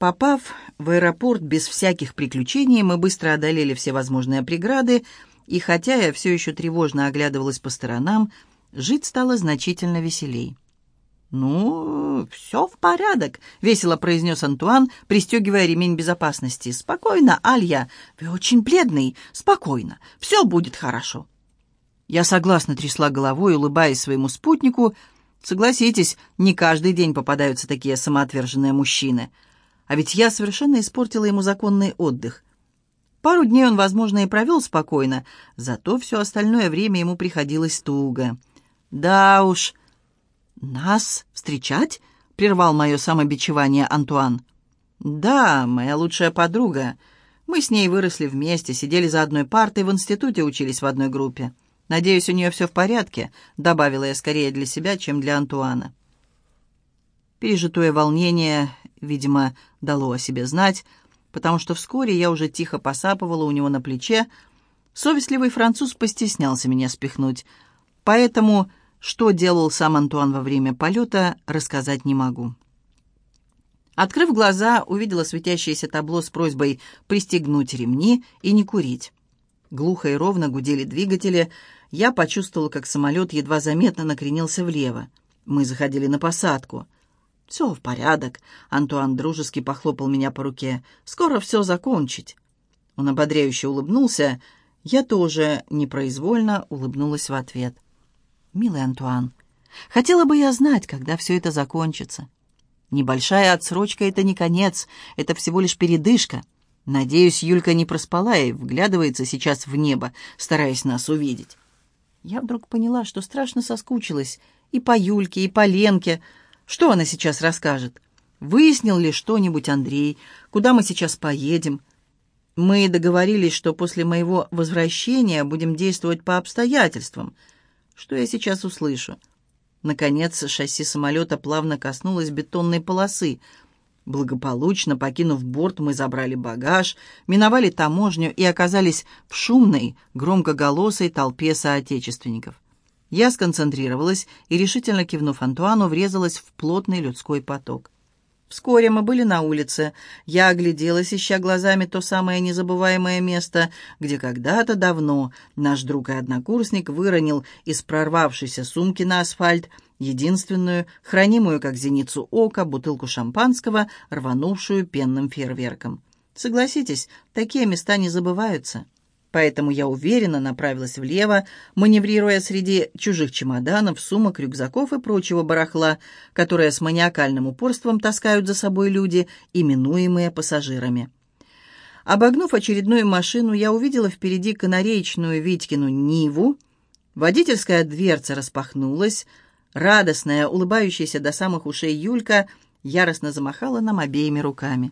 Попав в аэропорт без всяких приключений, мы быстро одолели все возможные преграды, и хотя я все еще тревожно оглядывалась по сторонам, жить стало значительно веселей. «Ну, все в порядок», — весело произнес Антуан, пристегивая ремень безопасности. «Спокойно, Алья, вы очень бледный. Спокойно, все будет хорошо». Я согласно трясла головой, улыбаясь своему спутнику. Согласитесь, не каждый день попадаются такие самоотверженные мужчины — а ведь я совершенно испортила ему законный отдых. Пару дней он, возможно, и провел спокойно, зато все остальное время ему приходилось туго. «Да уж, нас встречать?» — прервал мое самобичевание Антуан. «Да, моя лучшая подруга. Мы с ней выросли вместе, сидели за одной партой, в институте учились в одной группе. Надеюсь, у нее все в порядке», — добавила я скорее для себя, чем для Антуана. Пережитое волнение видимо, дало о себе знать, потому что вскоре я уже тихо посапывала у него на плече. Совестливый француз постеснялся меня спихнуть, поэтому, что делал сам Антуан во время полета, рассказать не могу. Открыв глаза, увидела светящееся табло с просьбой пристегнуть ремни и не курить. Глухо и ровно гудели двигатели. Я почувствовала, как самолет едва заметно накренился влево. Мы заходили на посадку — «Все в порядок», — Антуан дружески похлопал меня по руке. «Скоро все закончить». Он ободряюще улыбнулся. Я тоже непроизвольно улыбнулась в ответ. «Милый Антуан, хотела бы я знать, когда все это закончится. Небольшая отсрочка — это не конец, это всего лишь передышка. Надеюсь, Юлька не проспала и вглядывается сейчас в небо, стараясь нас увидеть». Я вдруг поняла, что страшно соскучилась и по Юльке, и по Ленке, — что она сейчас расскажет? Выяснил ли что-нибудь Андрей? Куда мы сейчас поедем? Мы договорились, что после моего возвращения будем действовать по обстоятельствам. Что я сейчас услышу? Наконец, шасси самолета плавно коснулось бетонной полосы. Благополучно покинув борт, мы забрали багаж, миновали таможню и оказались в шумной, громкоголосой толпе соотечественников. Я сконцентрировалась и, решительно кивнув Антуану, врезалась в плотный людской поток. Вскоре мы были на улице. Я огляделась, ища глазами то самое незабываемое место, где когда-то давно наш друг и однокурсник выронил из прорвавшейся сумки на асфальт единственную, хранимую как зеницу ока, бутылку шампанского, рванувшую пенным фейерверком. Согласитесь, такие места не забываются. Поэтому я уверенно направилась влево, маневрируя среди чужих чемоданов, сумок, рюкзаков и прочего барахла, которое с маниакальным упорством таскают за собой люди, именуемые пассажирами. Обогнув очередную машину, я увидела впереди канареечную Витькину Ниву. Водительская дверца распахнулась. Радостная, улыбающаяся до самых ушей Юлька яростно замахала нам обеими руками.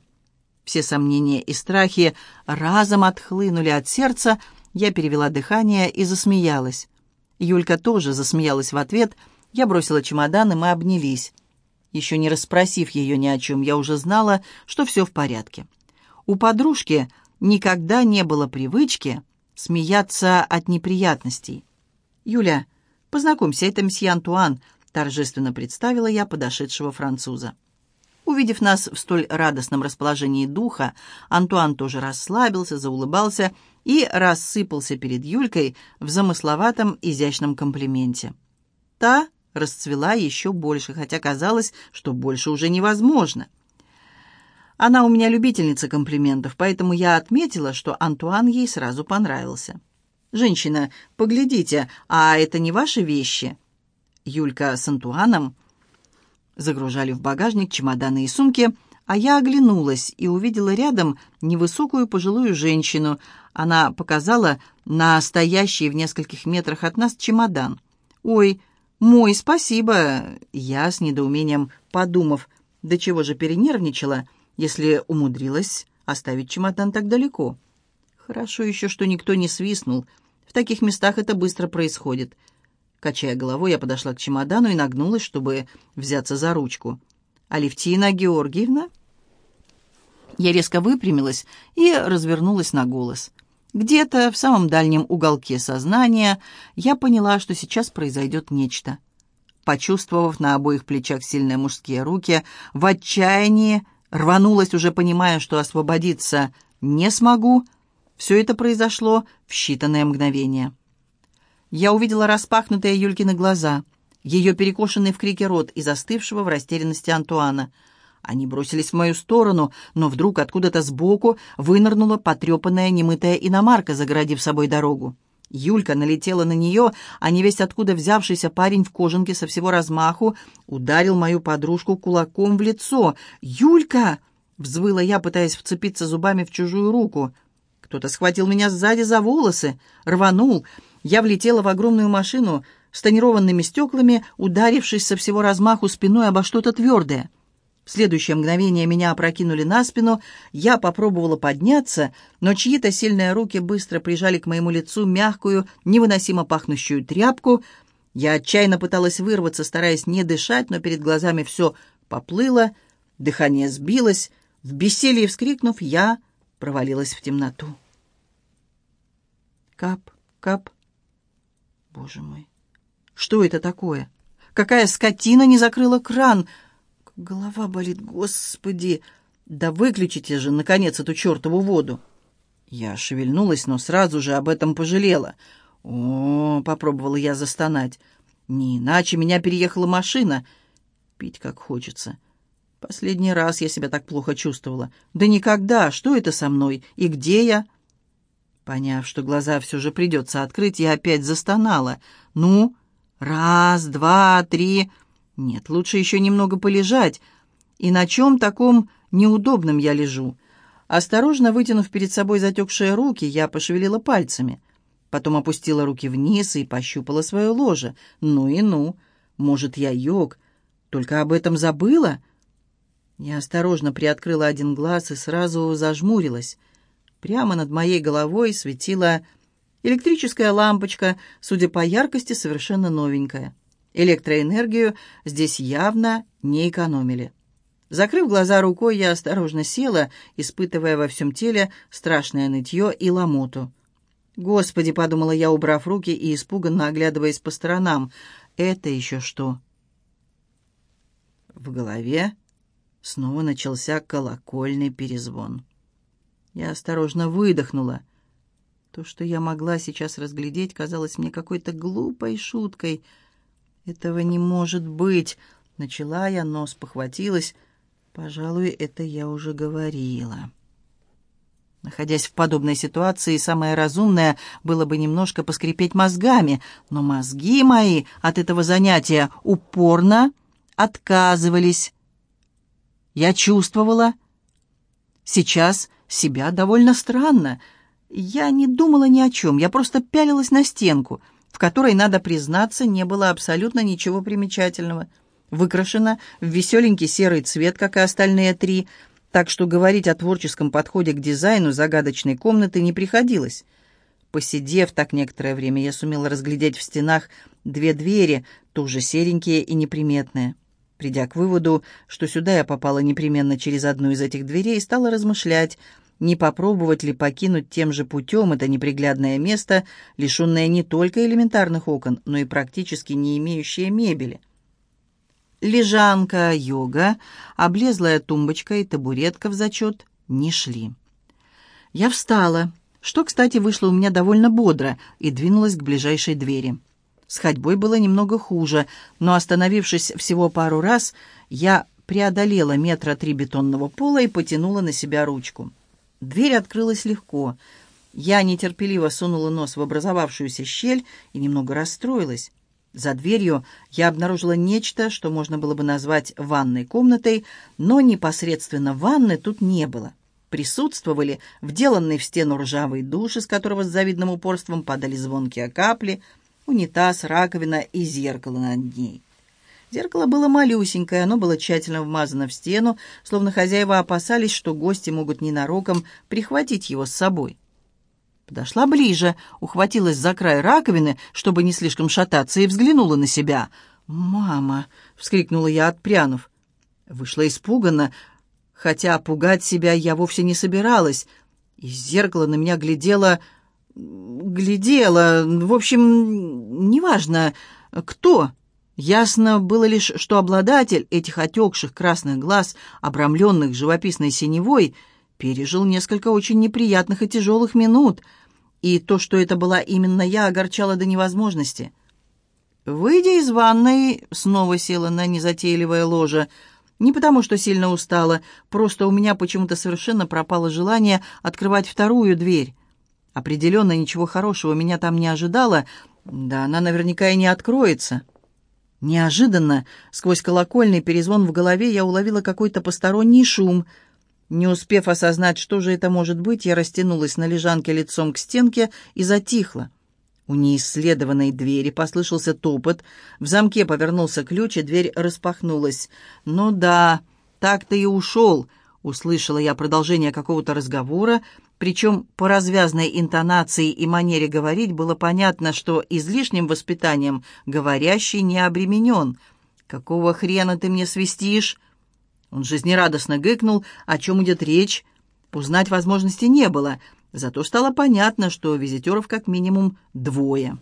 Все сомнения и страхи разом отхлынули от сердца, я перевела дыхание и засмеялась. Юлька тоже засмеялась в ответ, я бросила чемодан, и мы обнялись. Еще не расспросив ее ни о чем, я уже знала, что все в порядке. У подружки никогда не было привычки смеяться от неприятностей. «Юля, познакомься, это месье Антуан», — торжественно представила я подошедшего француза. Увидев нас в столь радостном расположении духа, Антуан тоже расслабился, заулыбался и рассыпался перед Юлькой в замысловатом изящном комплименте. Та расцвела еще больше, хотя казалось, что больше уже невозможно. Она у меня любительница комплиментов, поэтому я отметила, что Антуан ей сразу понравился. «Женщина, поглядите, а это не ваши вещи?» Юлька с Антуаном загружали в багажник чемоданы и сумки, а я оглянулась и увидела рядом невысокую пожилую женщину. Она показала на стоящий в нескольких метрах от нас чемодан. «Ой, мой, спасибо!» Я с недоумением подумав, до чего же перенервничала, если умудрилась оставить чемодан так далеко. Хорошо еще, что никто не свистнул. В таких местах это быстро происходит. Качая головой, я подошла к чемодану и нагнулась, чтобы взяться за ручку. «Алевтина Георгиевна?» Я резко выпрямилась и развернулась на голос. Где-то в самом дальнем уголке сознания я поняла, что сейчас произойдет нечто. Почувствовав на обоих плечах сильные мужские руки, в отчаянии Рванулась, уже понимая, что освободиться не смогу. Все это произошло в считанные мгновения. Я увидела распахнутые Юлькины глаза, ее перекошенный в крике рот и застывшего в растерянности Антуана. Они бросились в мою сторону, но вдруг откуда-то сбоку вынырнула потрепанная немытая иномарка, загородив собой дорогу. Юлька налетела на нее, а невесть откуда взявшийся парень в кожанке со всего размаху ударил мою подружку кулаком в лицо. «Юлька!» — взвыла я, пытаясь вцепиться зубами в чужую руку. Кто-то схватил меня сзади за волосы, рванул. Я влетела в огромную машину с тонированными стеклами, ударившись со всего размаху спиной обо что-то твердое. В следующее мгновение меня опрокинули на спину, я попробовала подняться, но чьи-то сильные руки быстро прижали к моему лицу мягкую, невыносимо пахнущую тряпку. Я отчаянно пыталась вырваться, стараясь не дышать, но перед глазами все поплыло, дыхание сбилось. В бессилии вскрикнув, я провалилась в темноту. Кап, кап. Боже мой, что это такое? Какая скотина не закрыла кран — Голова болит, господи! Да выключите же, наконец, эту чертову воду!» Я шевельнулась, но сразу же об этом пожалела. «О, — попробовала я застонать, — не иначе меня переехала машина. Пить как хочется. Последний раз я себя так плохо чувствовала. Да никогда! Что это со мной? И где я?» Поняв, что глаза все же придется открыть, я опять застонала. «Ну, раз, два, три...» Нет, лучше еще немного полежать. И на чем таком неудобном я лежу? Осторожно вытянув перед собой затекшие руки, я пошевелила пальцами. Потом опустила руки вниз и пощупала свое ложе. Ну и ну. Может, я йог, только об этом забыла? Я осторожно приоткрыла один глаз и сразу зажмурилась. Прямо над моей головой светила электрическая лампочка, судя по яркости, совершенно новенькая. Электроэнергию здесь явно не экономили. Закрыв глаза рукой, я осторожно села, испытывая во всем теле страшное нытье и ломоту. «Господи!» — подумала я, убрав руки и испуганно оглядываясь по сторонам. «Это еще что?» В голове снова начался колокольный перезвон. Я осторожно выдохнула. То, что я могла сейчас разглядеть, казалось мне какой-то глупой шуткой — «Этого не может быть!» — начала я, но спохватилась. «Пожалуй, это я уже говорила». Находясь в подобной ситуации, самое разумное было бы немножко поскрипеть мозгами, но мозги мои от этого занятия упорно отказывались. Я чувствовала сейчас себя довольно странно. Я не думала ни о чем, я просто пялилась на стенку — в которой, надо признаться, не было абсолютно ничего примечательного. Выкрашена в веселенький серый цвет, как и остальные три, так что говорить о творческом подходе к дизайну загадочной комнаты не приходилось. Посидев так некоторое время, я сумела разглядеть в стенах две двери, тоже серенькие и неприметные. Придя к выводу, что сюда я попала непременно через одну из этих дверей, стала размышлять – не попробовать ли покинуть тем же путем это неприглядное место, лишенное не только элементарных окон, но и практически не имеющее мебели. Лежанка, йога, облезлая тумбочка и табуретка в зачет не шли. Я встала, что, кстати, вышло у меня довольно бодро, и двинулась к ближайшей двери. С ходьбой было немного хуже, но, остановившись всего пару раз, я преодолела метра три бетонного пола и потянула на себя ручку. Дверь открылась легко. Я нетерпеливо сунула нос в образовавшуюся щель и немного расстроилась. За дверью я обнаружила нечто, что можно было бы назвать ванной комнатой, но непосредственно ванны тут не было. Присутствовали вделанный в стену ржавый душ, из которого с завидным упорством падали звонкие капли, унитаз, раковина и зеркало над ней. Зеркало было малюсенькое, оно было тщательно вмазано в стену, словно хозяева опасались, что гости могут ненароком прихватить его с собой. Подошла ближе, ухватилась за край раковины, чтобы не слишком шататься, и взглянула на себя. «Мама!» — вскрикнула я, отпрянув. Вышла испуганно, хотя пугать себя я вовсе не собиралась. Из зеркала на меня глядела... глядела... В общем, неважно, кто... Ясно было лишь, что обладатель этих отекших красных глаз, обрамленных живописной синевой, пережил несколько очень неприятных и тяжелых минут, и то, что это была именно я, огорчало до невозможности. Выйдя из ванной, снова села на незатейливое ложе, не потому что сильно устала, просто у меня почему-то совершенно пропало желание открывать вторую дверь. Определенно ничего хорошего меня там не ожидало, да она наверняка и не откроется. Неожиданно, сквозь колокольный перезвон в голове, я уловила какой-то посторонний шум. Не успев осознать, что же это может быть, я растянулась на лежанке лицом к стенке и затихла. У неисследованной двери послышался топот, в замке повернулся ключ, и дверь распахнулась. «Ну да, так ты и ушел», — услышала я продолжение какого-то разговора, причем по развязной интонации и манере говорить было понятно, что излишним воспитанием говорящий не обременен. «Какого хрена ты мне свистишь?» Он жизнерадостно гыкнул, о чем идет речь. Узнать возможности не было, зато стало понятно, что визитеров как минимум двое.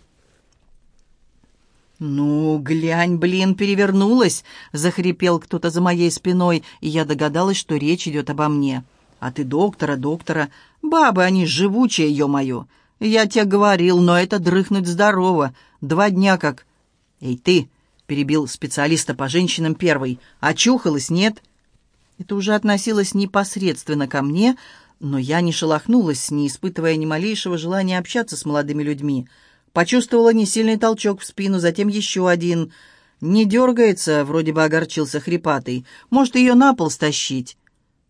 «Ну, глянь, блин, перевернулась!» — захрипел кто-то за моей спиной, и я догадалась, что речь идет обо мне. «А ты доктора, доктора. Бабы, они живучие, ё-моё. Я тебе говорил, но это дрыхнуть здорово. Два дня как...» «Эй, ты!» — перебил специалиста по женщинам первый. «Очухалась, нет?» Это уже относилось непосредственно ко мне, но я не шелохнулась, не испытывая ни малейшего желания общаться с молодыми людьми. Почувствовала несильный толчок в спину, затем еще один. «Не дергается», — вроде бы огорчился хрипатый. «Может, ее на пол стащить?»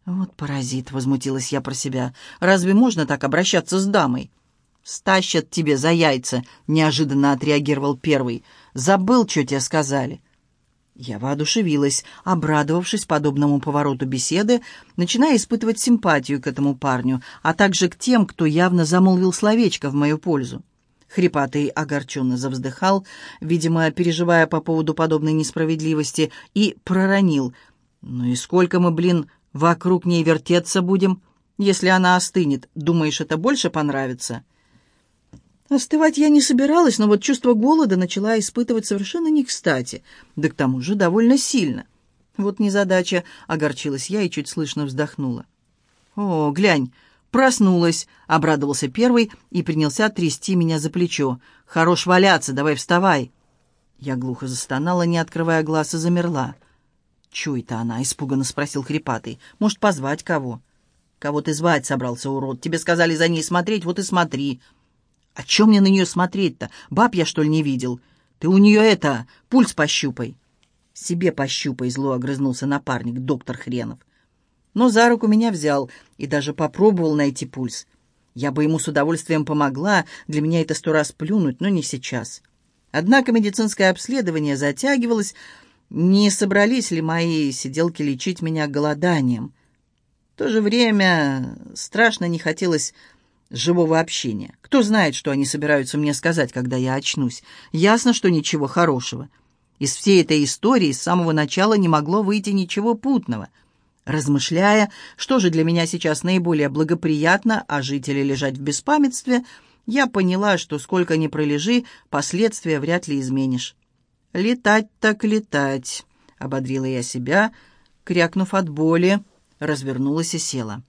«Вот паразит», — возмутилась я про себя. «Разве можно так обращаться с дамой?» «Стащат тебе за яйца», — неожиданно отреагировал первый. «Забыл, что тебе сказали». Я воодушевилась, обрадовавшись подобному повороту беседы, начиная испытывать симпатию к этому парню, а также к тем, кто явно замолвил словечко в мою пользу. Хрипатый огорченно завздыхал, видимо, переживая по поводу подобной несправедливости, и проронил. «Ну и сколько мы, блин, Вокруг ней вертеться будем. Если она остынет, думаешь, это больше понравится?» Остывать я не собиралась, но вот чувство голода начала испытывать совершенно не кстати, да к тому же довольно сильно. Вот незадача, огорчилась я и чуть слышно вздохнула. «О, глянь, проснулась!» — обрадовался первый и принялся трясти меня за плечо. «Хорош валяться, давай вставай!» Я глухо застонала, не открывая глаз, и замерла. «Чё это она?» — испуганно спросил хрипатый. «Может, позвать кого?» «Кого ты звать собрался, урод? Тебе сказали за ней смотреть, вот и смотри». «А чё мне на нее смотреть-то? Баб я, что ли, не видел? Ты у нее это, пульс пощупай». «Себе пощупай», — зло огрызнулся напарник, доктор Хренов. Но за руку меня взял и даже попробовал найти пульс. Я бы ему с удовольствием помогла, для меня это сто раз плюнуть, но не сейчас. Однако медицинское обследование затягивалось, не собрались ли мои сиделки лечить меня голоданием. В то же время страшно не хотелось живого общения. Кто знает, что они собираются мне сказать, когда я очнусь. Ясно, что ничего хорошего. Из всей этой истории с самого начала не могло выйти ничего путного. Размышляя, что же для меня сейчас наиболее благоприятно, а жители лежать в беспамятстве, я поняла, что сколько ни пролежи, последствия вряд ли изменишь. «Летать так летать», — ободрила я себя, крякнув от боли, развернулась и села.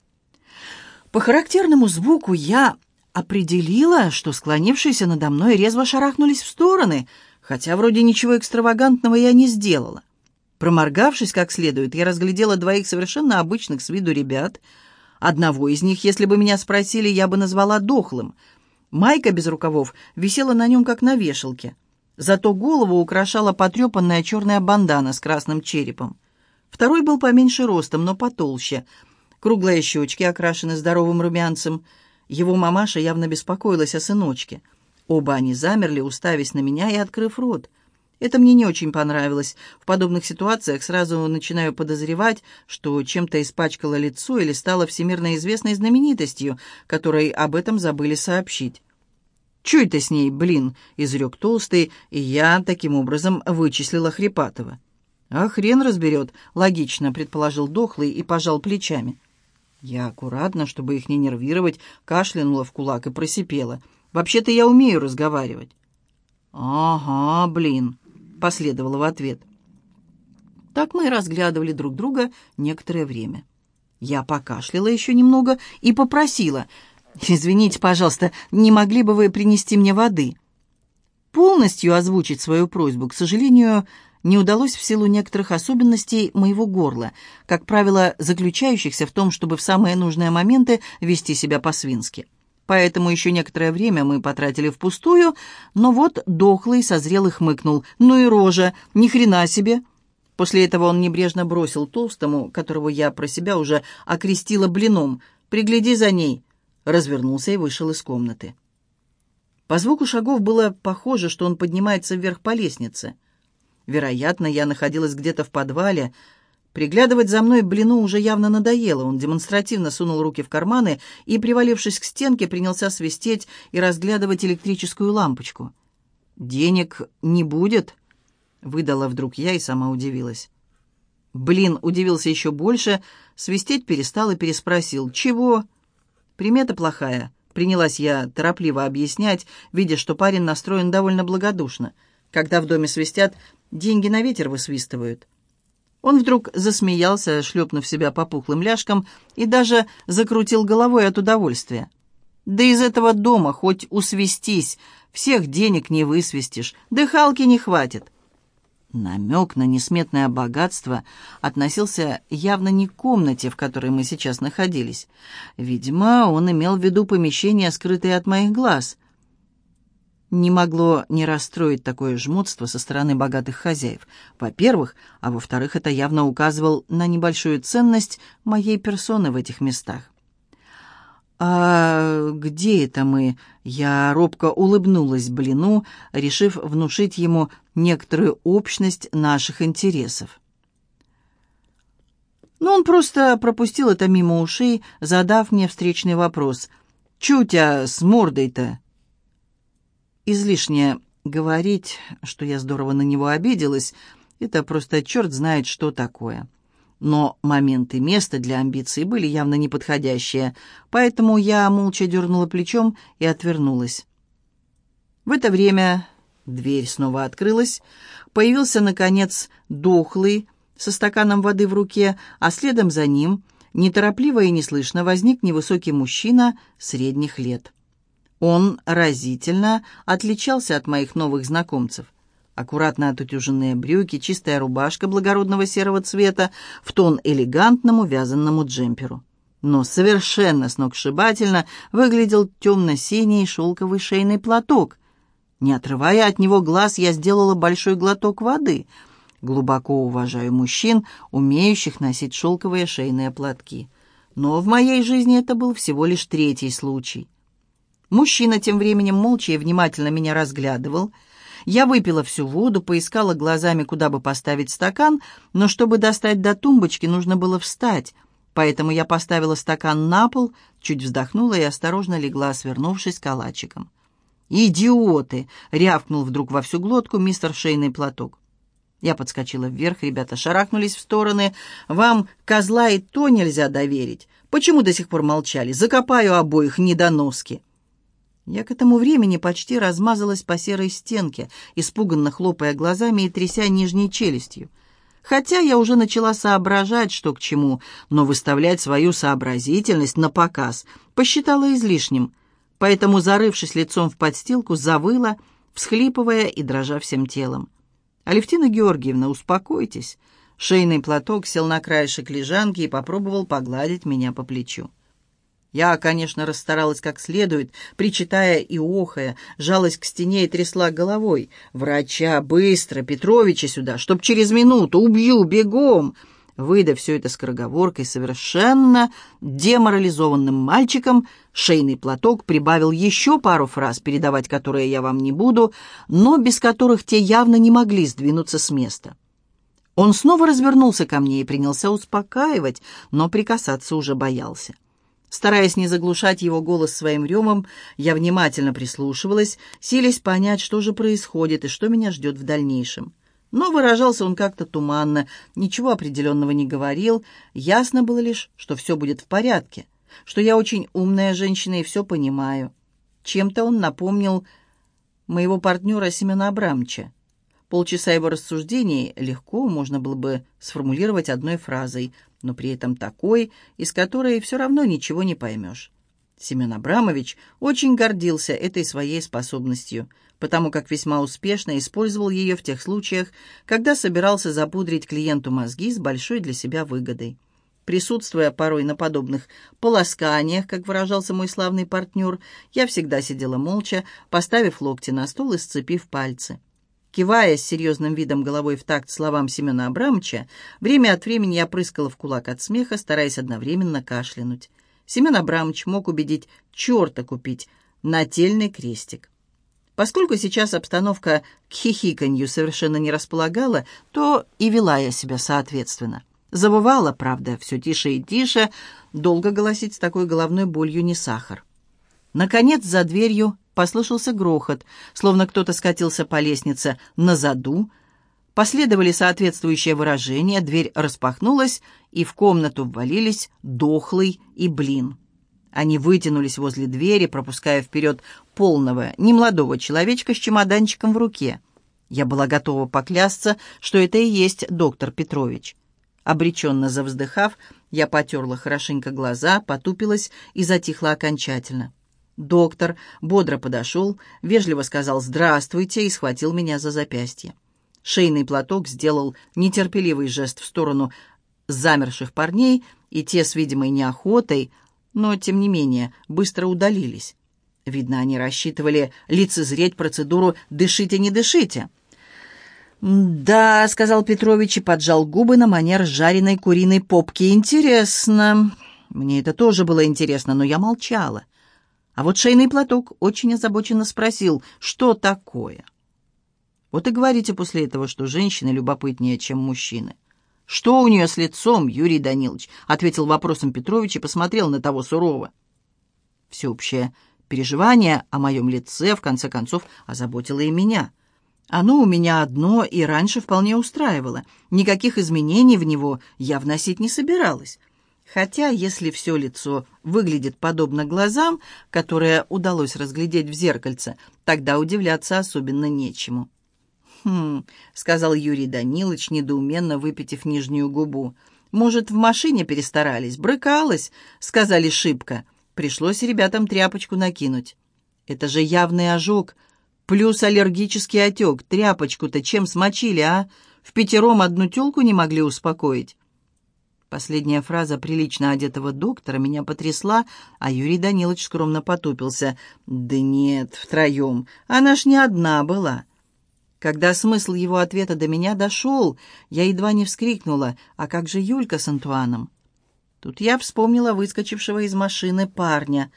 По характерному звуку я определила, что склонившиеся надо мной резво шарахнулись в стороны, хотя вроде ничего экстравагантного я не сделала. Проморгавшись как следует, я разглядела двоих совершенно обычных с виду ребят. Одного из них, если бы меня спросили, я бы назвала дохлым. Майка без рукавов висела на нем, как на вешалке. Зато голову украшала потрепанная черная бандана с красным черепом. Второй был поменьше ростом, но потолще. Круглые щечки окрашены здоровым румянцем. Его мамаша явно беспокоилась о сыночке. Оба они замерли, уставясь на меня и открыв рот. Это мне не очень понравилось. В подобных ситуациях сразу начинаю подозревать, что чем-то испачкало лицо или стало всемирно известной знаменитостью, которой об этом забыли сообщить. «Чё это с ней, блин?» — изрек толстый, и я таким образом вычислила Хрипатова. «А хрен разберет», — логично предположил Дохлый и пожал плечами. Я аккуратно, чтобы их не нервировать, кашлянула в кулак и просипела. «Вообще-то я умею разговаривать». «Ага, блин». — последовало в ответ. Так мы и разглядывали друг друга некоторое время. Я покашляла еще немного и попросила, «Извините, пожалуйста, не могли бы вы принести мне воды?» Полностью озвучить свою просьбу, к сожалению, не удалось в силу некоторых особенностей моего горла, как правило, заключающихся в том, чтобы в самые нужные моменты вести себя по-свински. Поэтому еще некоторое время мы потратили впустую, но вот дохлый созрел и хмыкнул. «Ну и рожа! Ни хрена себе!» После этого он небрежно бросил толстому, которого я про себя уже окрестила блином. «Пригляди за ней!» Развернулся и вышел из комнаты. По звуку шагов было похоже, что он поднимается вверх по лестнице. Вероятно, я находилась где-то в подвале, Приглядывать за мной Блину уже явно надоело. Он демонстративно сунул руки в карманы и, привалившись к стенке, принялся свистеть и разглядывать электрическую лампочку. «Денег не будет?» — выдала вдруг я и сама удивилась. Блин удивился еще больше, свистеть перестал и переспросил. «Чего?» «Примета плохая», — принялась я торопливо объяснять, видя, что парень настроен довольно благодушно. «Когда в доме свистят, деньги на ветер высвистывают». Он вдруг засмеялся, шлепнув себя по пухлым ляжкам, и даже закрутил головой от удовольствия. «Да из этого дома хоть усвистись, всех денег не высвистишь, дыхалки не хватит». Намек на несметное богатство относился явно не к комнате, в которой мы сейчас находились. Видимо, он имел в виду помещение, скрытое от моих глаз не могло не расстроить такое жмотство со стороны богатых хозяев. Во-первых, а во-вторых, это явно указывал на небольшую ценность моей персоны в этих местах. «А где это мы?» Я робко улыбнулась Блину, решив внушить ему некоторую общность наших интересов. Но он просто пропустил это мимо ушей, задав мне встречный вопрос. «Чутя с мордой-то?» Излишне говорить, что я здорово на него обиделась, это просто черт знает, что такое. Но момент и место для амбиций были явно неподходящие, поэтому я молча дернула плечом и отвернулась. В это время дверь снова открылась, появился, наконец, дохлый, со стаканом воды в руке, а следом за ним, неторопливо и неслышно, возник невысокий мужчина средних лет. Он разительно отличался от моих новых знакомцев. Аккуратно отутюженные брюки, чистая рубашка благородного серого цвета в тон элегантному вязанному джемперу. Но совершенно сногсшибательно выглядел темно-синий шелковый шейный платок. Не отрывая от него глаз, я сделала большой глоток воды. Глубоко уважаю мужчин, умеющих носить шелковые шейные платки. Но в моей жизни это был всего лишь третий случай. Мужчина тем временем молча и внимательно меня разглядывал. Я выпила всю воду, поискала глазами, куда бы поставить стакан, но чтобы достать до тумбочки, нужно было встать. Поэтому я поставила стакан на пол, чуть вздохнула и осторожно легла, свернувшись калачиком. «Идиоты!» — рявкнул вдруг во всю глотку мистер Шейный платок. Я подскочила вверх, ребята шарахнулись в стороны. «Вам козла и то нельзя доверить. Почему до сих пор молчали? Закопаю обоих недоноски!» Я к этому времени почти размазалась по серой стенке, испуганно хлопая глазами и тряся нижней челюстью. Хотя я уже начала соображать, что к чему, но выставлять свою сообразительность на показ посчитала излишним. Поэтому, зарывшись лицом в подстилку, завыла, всхлипывая и дрожа всем телом. «Алевтина Георгиевна, успокойтесь». Шейный платок сел на краешек лежанки и попробовал погладить меня по плечу. Я, конечно, расстаралась как следует, причитая и охая, жалась к стене и трясла головой. «Врача, быстро! Петровича сюда! Чтоб через минуту! Убью! Бегом!» Выдав все это скороговоркой, совершенно деморализованным мальчиком, шейный платок прибавил еще пару фраз, передавать которые я вам не буду, но без которых те явно не могли сдвинуться с места. Он снова развернулся ко мне и принялся успокаивать, но прикасаться уже боялся. Стараясь не заглушать его голос своим рёмом, я внимательно прислушивалась, силясь понять, что же происходит и что меня ждет в дальнейшем. Но выражался он как-то туманно, ничего определенного не говорил, ясно было лишь, что все будет в порядке, что я очень умная женщина и все понимаю. Чем-то он напомнил моего партнера Семена Абрамовича. Полчаса его рассуждений легко можно было бы сформулировать одной фразой, но при этом такой, из которой все равно ничего не поймешь. Семен Абрамович очень гордился этой своей способностью, потому как весьма успешно использовал ее в тех случаях, когда собирался запудрить клиенту мозги с большой для себя выгодой. Присутствуя порой на подобных полосканиях, как выражался мой славный партнер, я всегда сидела молча, поставив локти на стол и сцепив пальцы. Кивая с серьезным видом головой в такт словам Семена Абрамовича, время от времени я прыскала в кулак от смеха, стараясь одновременно кашлянуть. Семен Абрамович мог убедить черта купить нательный крестик. Поскольку сейчас обстановка к хихиканью совершенно не располагала, то и вела я себя соответственно. Забывала, правда, все тише и тише, долго голосить с такой головной болью не сахар. Наконец, за дверью послышался грохот, словно кто-то скатился по лестнице на заду, Последовали соответствующие выражения, дверь распахнулась, и в комнату ввалились дохлый и блин. Они вытянулись возле двери, пропуская вперед полного, немолодого человечка с чемоданчиком в руке. Я была готова поклясться, что это и есть доктор Петрович. Обреченно завздыхав, я потерла хорошенько глаза, потупилась и затихла окончательно. Доктор бодро подошел, вежливо сказал «здравствуйте» и схватил меня за запястье. Шейный платок сделал нетерпеливый жест в сторону замерших парней, и те с видимой неохотой, но, тем не менее, быстро удалились. Видно, они рассчитывали лицезреть процедуру «дышите, не дышите». «Да», — сказал Петрович и поджал губы на манер жареной куриной попки. «Интересно». Мне это тоже было интересно, но я молчала. А вот шейный платок очень озабоченно спросил, что такое. Вот и говорите после этого, что женщины любопытнее, чем мужчины. «Что у нее с лицом, Юрий Данилович?» — ответил вопросом Петрович и посмотрел на того сурово. Всеобщее переживание о моем лице, в конце концов, озаботило и меня. Оно у меня одно и раньше вполне устраивало. Никаких изменений в него я вносить не собиралась. Хотя, если все лицо выглядит подобно глазам, которые удалось разглядеть в зеркальце, тогда удивляться особенно нечему. «Хм», — сказал Юрий Данилович, недоуменно выпитив нижнюю губу. «Может, в машине перестарались? Брыкалась?» — сказали шибко. Пришлось ребятам тряпочку накинуть. «Это же явный ожог. Плюс аллергический отек. Тряпочку-то чем смочили, а? В пятером одну тёлку не могли успокоить». Последняя фраза прилично одетого доктора меня потрясла, а Юрий Данилович скромно потупился. «Да нет, втроем. Она ж не одна была». Когда смысл его ответа до меня дошел, я едва не вскрикнула, «А как же Юлька с Антуаном?» Тут я вспомнила выскочившего из машины парня.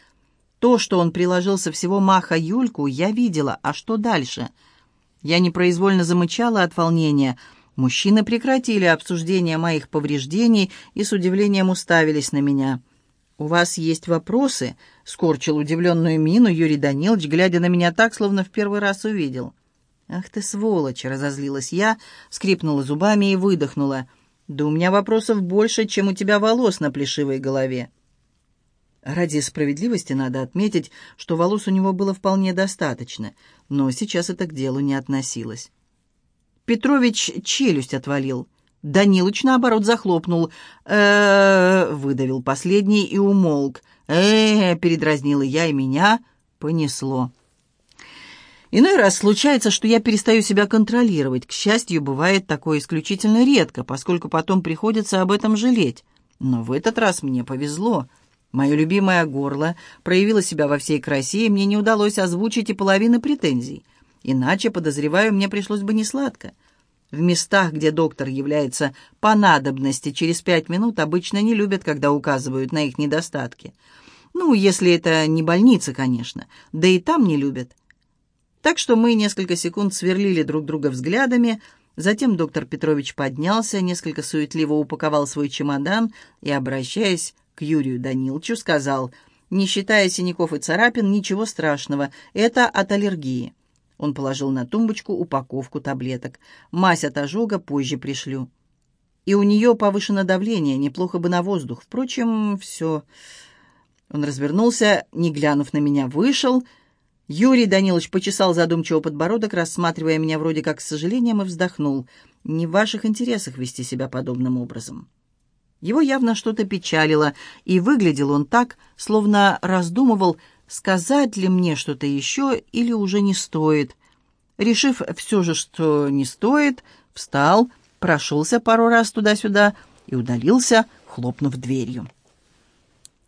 То, что он приложил со всего маха Юльку, я видела, а что дальше? Я непроизвольно замычала от волнения. Мужчины прекратили обсуждение моих повреждений и с удивлением уставились на меня. «У вас есть вопросы?» — скорчил удивленную мину Юрий Данилович, глядя на меня так, словно в первый раз увидел. «Ах ты сволочь!» — разозлилась я, скрипнула зубами и выдохнула. «Да у меня вопросов больше, чем у тебя волос на плешивой голове». Ради справедливости надо отметить, что волос у него было вполне достаточно, но сейчас это к делу не относилось. Петрович челюсть отвалил. Данилыч, наоборот, захлопнул. э выдавил последний и умолк. э передразнила я, и меня понесло. Иной раз случается, что я перестаю себя контролировать. К счастью, бывает такое исключительно редко, поскольку потом приходится об этом жалеть. Но в этот раз мне повезло. Мое любимое горло проявило себя во всей красе, и мне не удалось озвучить и половины претензий. Иначе, подозреваю, мне пришлось бы несладко. В местах, где доктор является по надобности через пять минут, обычно не любят, когда указывают на их недостатки. Ну, если это не больница, конечно. Да и там не любят. Так что мы несколько секунд сверлили друг друга взглядами, затем доктор Петрович поднялся, несколько суетливо упаковал свой чемодан и, обращаясь к Юрию Даниловичу, сказал, «Не считая синяков и царапин, ничего страшного, это от аллергии». Он положил на тумбочку упаковку таблеток. «Мазь от ожога позже пришлю». «И у нее повышено давление, неплохо бы на воздух. Впрочем, все...» Он развернулся, не глянув на меня, вышел, Юрий Данилович почесал задумчиво подбородок, рассматривая меня вроде как с сожалением, и вздохнул. «Не в ваших интересах вести себя подобным образом». Его явно что-то печалило, и выглядел он так, словно раздумывал, сказать ли мне что-то еще или уже не стоит. Решив все же, что не стоит, встал, прошелся пару раз туда-сюда и удалился, хлопнув дверью.